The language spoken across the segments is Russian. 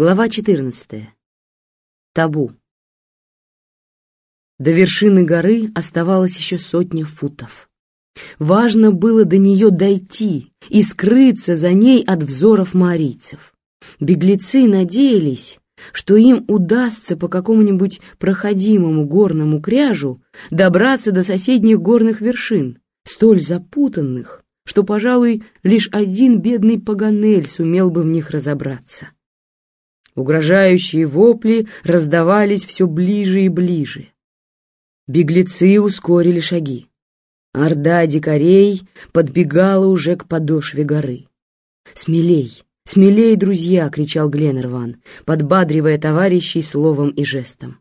Глава 14. Табу. До вершины горы оставалось еще сотня футов. Важно было до нее дойти и скрыться за ней от взоров маорийцев. Беглецы надеялись, что им удастся по какому-нибудь проходимому горному кряжу добраться до соседних горных вершин, столь запутанных, что, пожалуй, лишь один бедный Паганель сумел бы в них разобраться. Угрожающие вопли раздавались все ближе и ближе. Беглецы ускорили шаги. Орда дикарей подбегала уже к подошве горы. «Смелей, смелей, друзья!» — кричал Гленнерван, подбадривая товарищей словом и жестом.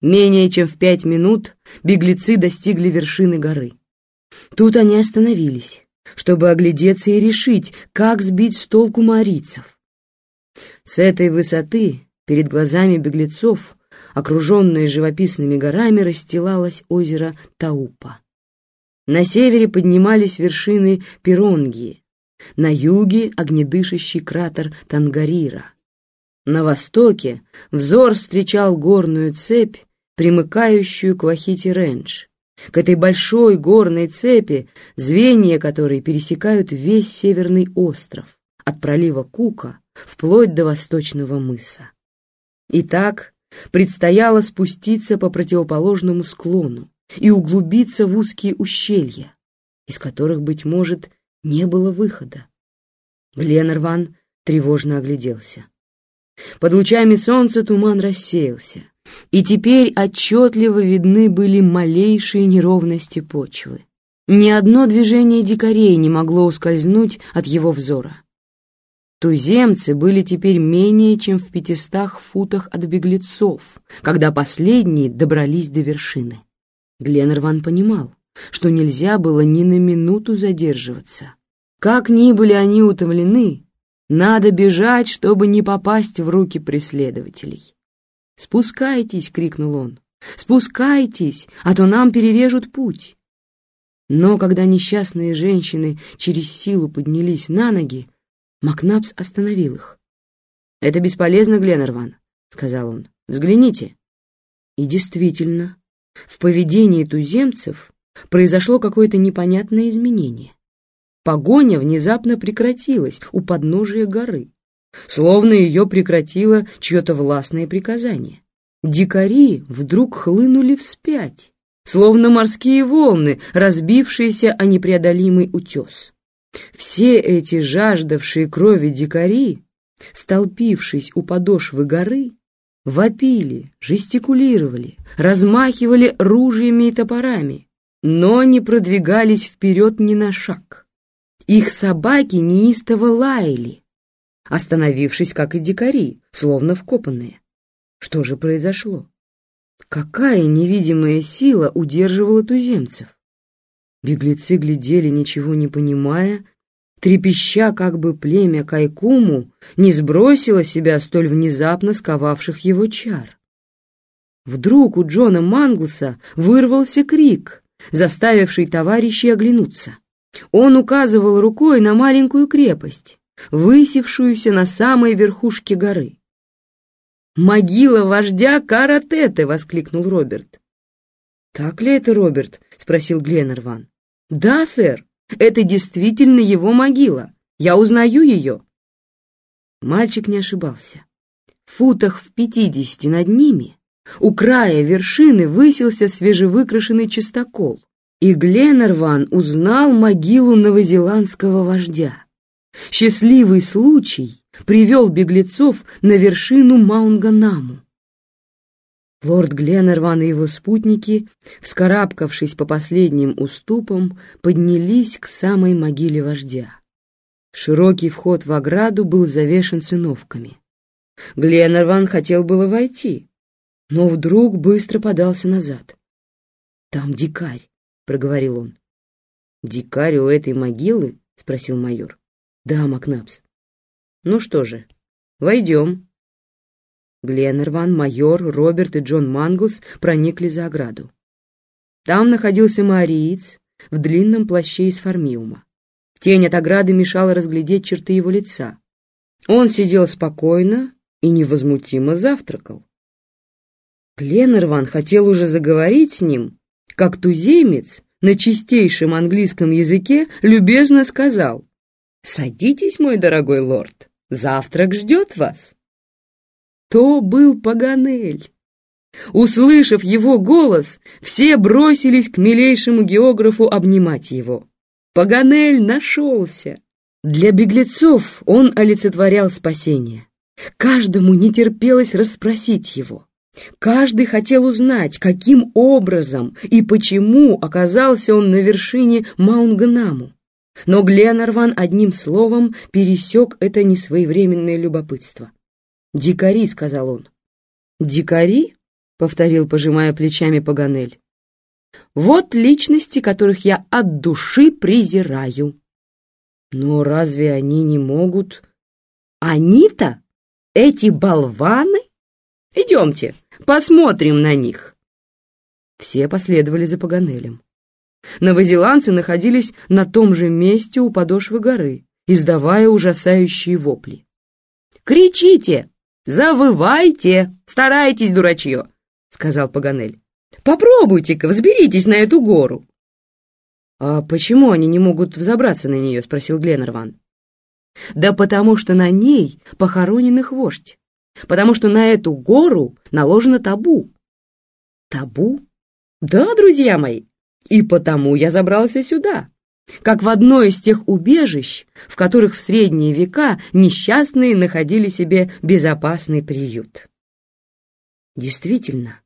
Менее чем в пять минут беглецы достигли вершины горы. Тут они остановились, чтобы оглядеться и решить, как сбить с толку марийцев. С этой высоты перед глазами беглецов, окруженное живописными горами, расстилалось озеро Таупа. На севере поднимались вершины Пиронгии, на юге — огнедышащий кратер Тангарира. На востоке взор встречал горную цепь, примыкающую к Вахити-Рендж. К этой большой горной цепи, звенья которой пересекают весь северный остров, от пролива Кука вплоть до восточного мыса. Итак, предстояло спуститься по противоположному склону и углубиться в узкие ущелья, из которых, быть может, не было выхода. Гленнерван тревожно огляделся. Под лучами солнца туман рассеялся, и теперь отчетливо видны были малейшие неровности почвы. Ни одно движение дикарей не могло ускользнуть от его взора. Туземцы были теперь менее чем в пятистах футах от беглецов, когда последние добрались до вершины. Гленнерван понимал, что нельзя было ни на минуту задерживаться. Как ни были они утомлены, надо бежать, чтобы не попасть в руки преследователей. «Спускайтесь!» — крикнул он. «Спускайтесь, а то нам перережут путь!» Но когда несчастные женщины через силу поднялись на ноги, Макнапс остановил их. «Это бесполезно, Гленнерван», — сказал он. «Взгляните». И действительно, в поведении туземцев произошло какое-то непонятное изменение. Погоня внезапно прекратилась у подножия горы, словно ее прекратило чье-то властное приказание. Дикари вдруг хлынули вспять, словно морские волны, разбившиеся о непреодолимый утес. Все эти жаждавшие крови дикари, столпившись у подошвы горы, вопили, жестикулировали, размахивали ружьями и топорами, но не продвигались вперед ни на шаг. Их собаки неистово лаяли, остановившись, как и дикари, словно вкопанные. Что же произошло? Какая невидимая сила удерживала туземцев? Беглецы глядели, ничего не понимая, трепеща, как бы племя Кайкуму не сбросило себя столь внезапно сковавших его чар. Вдруг у Джона Манглса вырвался крик, заставивший товарищей оглянуться. Он указывал рукой на маленькую крепость, высевшуюся на самой верхушке горы. «Могила вождя Каратете!» — воскликнул Роберт. «Так ли это, Роберт?» — спросил Гленнерван. «Да, сэр, это действительно его могила. Я узнаю ее». Мальчик не ошибался. В футах в пятидесяти над ними, у края вершины высился свежевыкрашенный чистокол, и Гленнерван узнал могилу новозеландского вождя. Счастливый случай привел беглецов на вершину Маунганаму. Лорд Гленнерван и его спутники, вскарабкавшись по последним уступам, поднялись к самой могиле вождя. Широкий вход в ограду был завешен циновками. Гленнерван хотел было войти, но вдруг быстро подался назад. «Там дикарь», — проговорил он. «Дикарь у этой могилы?» — спросил майор. «Да, Макнапс». «Ну что же, войдем». Гленнерван, майор, Роберт и Джон Манглс проникли за ограду. Там находился Мариец в длинном плаще из формиума. Тень от ограды мешала разглядеть черты его лица. Он сидел спокойно и невозмутимо завтракал. Кленнерван хотел уже заговорить с ним, как туземец на чистейшем английском языке любезно сказал «Садитесь, мой дорогой лорд, завтрак ждет вас». То был Паганель. Услышав его голос, все бросились к милейшему географу обнимать его. Паганель нашелся. Для беглецов он олицетворял спасение. Каждому не терпелось расспросить его. Каждый хотел узнать, каким образом и почему оказался он на вершине Маунганаму. Но Гленарван одним словом пересек это несвоевременное любопытство. «Дикари», — сказал он. «Дикари?» — повторил, пожимая плечами Паганель. «Вот личности, которых я от души презираю». «Но разве они не могут...» «Они-то? Эти болваны? Идемте, посмотрим на них». Все последовали за Паганелем. Новозеландцы находились на том же месте у подошвы горы, издавая ужасающие вопли. «Кричите! Завывайте! Старайтесь, дурачье!» — сказал Паганель. «Попробуйте-ка, взберитесь на эту гору!» «А почему они не могут взобраться на нее?» — спросил Гленнерван. «Да потому что на ней похоронен их вождь, потому что на эту гору наложено табу». «Табу?» «Да, друзья мои, и потому я забрался сюда, как в одно из тех убежищ, в которых в средние века несчастные находили себе безопасный приют. Действительно,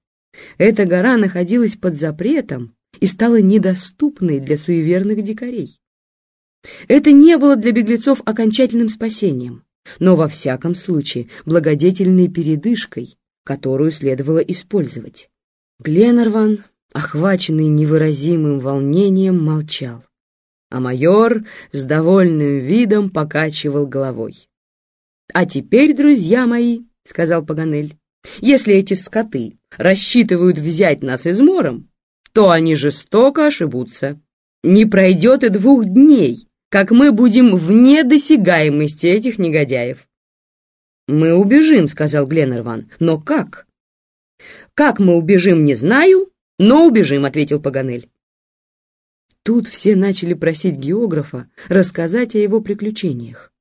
эта гора находилась под запретом и стала недоступной для суеверных дикарей. Это не было для беглецов окончательным спасением, но во всяком случае благодетельной передышкой, которую следовало использовать. Гленнерван охваченный невыразимым волнением, молчал, а майор с довольным видом покачивал головой. «А теперь, друзья мои», — сказал Паганель, — «если эти скоты рассчитывают взять нас измором, то они жестоко ошибутся. Не пройдет и двух дней, как мы будем вне досягаемости этих негодяев». «Мы убежим», — сказал Гленнерван, — «но как?» «Как мы убежим, не знаю, «Но убежим», — ответил Паганель. Тут все начали просить географа рассказать о его приключениях.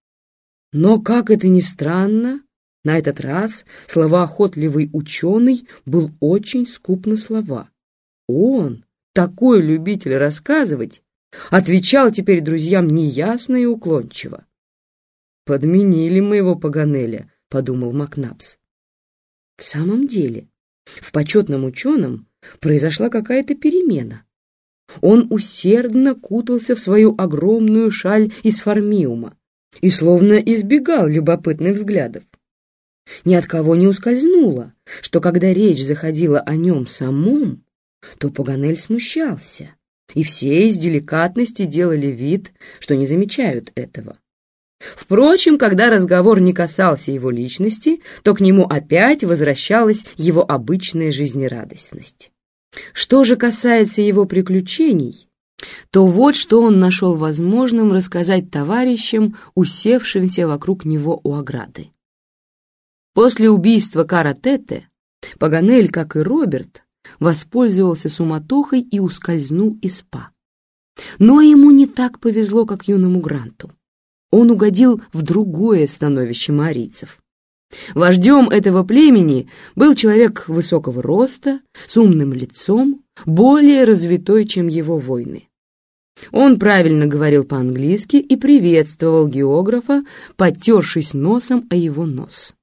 Но, как это ни странно, на этот раз словоохотливый ученый был очень скуп на слова. Он, такой любитель рассказывать, отвечал теперь друзьям неясно и уклончиво. «Подменили моего Паганеля», — подумал Макнапс. В самом деле, в почетном ученом произошла какая-то перемена. Он усердно кутался в свою огромную шаль из формиума и словно избегал любопытных взглядов. Ни от кого не ускользнуло, что когда речь заходила о нем самом, то Паганель смущался, и все из деликатности делали вид, что не замечают этого. Впрочем, когда разговор не касался его личности, то к нему опять возвращалась его обычная жизнерадостность. Что же касается его приключений, то вот что он нашел возможным рассказать товарищам, усевшимся вокруг него у ограды. После убийства Каратете Паганель, как и Роберт, воспользовался суматохой и ускользнул из спа. Но ему не так повезло, как юному Гранту он угодил в другое становище марийцев. Вождем этого племени был человек высокого роста, с умным лицом, более развитой, чем его воины. Он правильно говорил по-английски и приветствовал географа, потершись носом о его нос.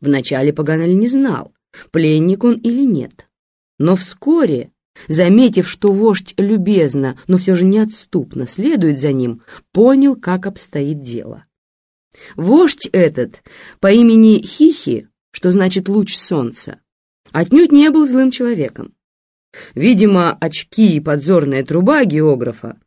Вначале Паганель не знал, пленник он или нет, но вскоре заметив, что вождь любезно, но все же неотступно следует за ним, понял, как обстоит дело. Вождь этот по имени Хихи, что значит луч солнца, отнюдь не был злым человеком. Видимо, очки и подзорная труба географа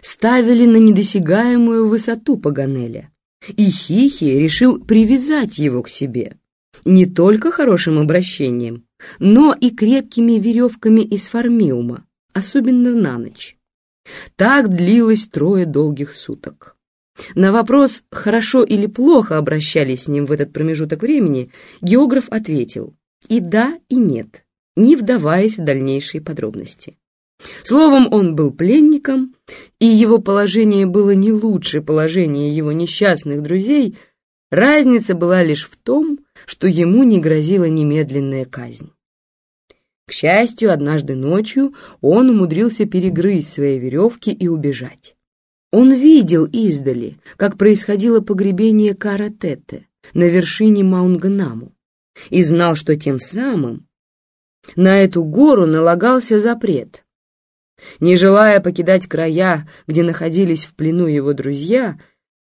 ставили на недосягаемую высоту Паганеля, и Хихи решил привязать его к себе не только хорошим обращением, но и крепкими веревками из формиума, особенно на ночь. Так длилось трое долгих суток. На вопрос, хорошо или плохо обращались с ним в этот промежуток времени, географ ответил и да, и нет, не вдаваясь в дальнейшие подробности. Словом, он был пленником, и его положение было не лучше положения его несчастных друзей, разница была лишь в том, что ему не грозила немедленная казнь. К счастью, однажды ночью он умудрился перегрызть свои веревки и убежать. Он видел издали, как происходило погребение Каратете на вершине Маунганаму, и знал, что тем самым на эту гору налагался запрет. Не желая покидать края, где находились в плену его друзья,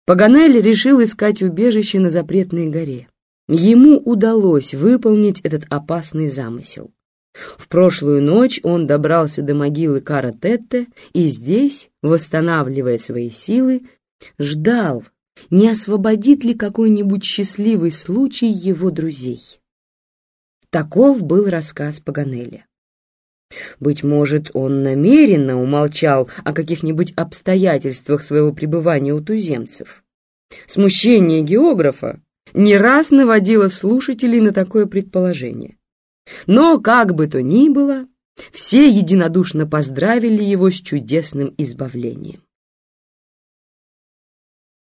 Паганель решил искать убежище на запретной горе. Ему удалось выполнить этот опасный замысел. В прошлую ночь он добрался до могилы Каратетте и здесь, восстанавливая свои силы, ждал, не освободит ли какой-нибудь счастливый случай его друзей. Таков был рассказ Паганеля. Быть может, он намеренно умолчал о каких-нибудь обстоятельствах своего пребывания у туземцев. Смущение географа не раз наводило слушателей на такое предположение. Но, как бы то ни было, все единодушно поздравили его с чудесным избавлением.